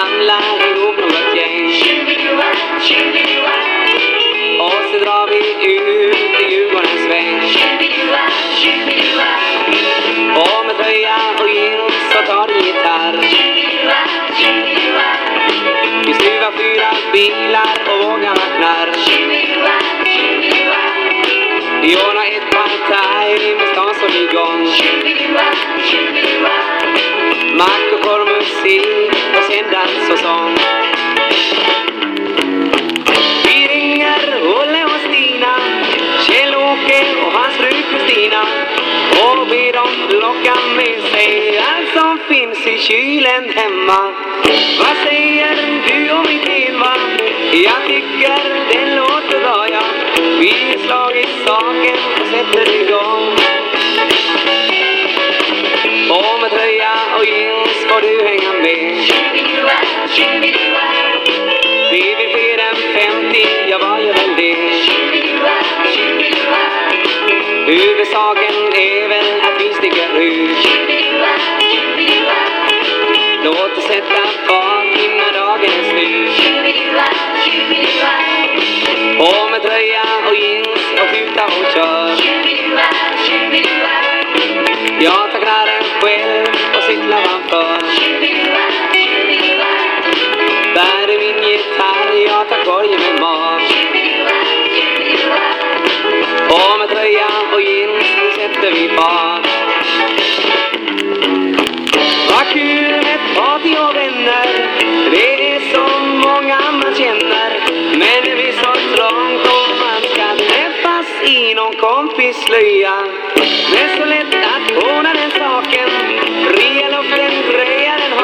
samlar ihop något gäng och så drar vi ut i Djurgårdens sväng. Och med tröja och jeans så tar en gitarr. Vi stuvar fyra bilar och vågar knarr. Vi ordnar ett partaj med stan som igång. Mack och korvmusik Kristina och be dem plocka med sig allt som finns i kylen hemma. Vad säger du om mitt tema? Jag tycker det låter bra ja. Vi slag i saken och sätter igång. Huvudsaken är väl att vi sticker ut. Sätter vi barn. Vad kul med party och vänner. Det är så många man känner. Men det blir så trångt och man ska träffas i någon kompis slöja. är så lätt att ordna den saken. Fria luften, greja den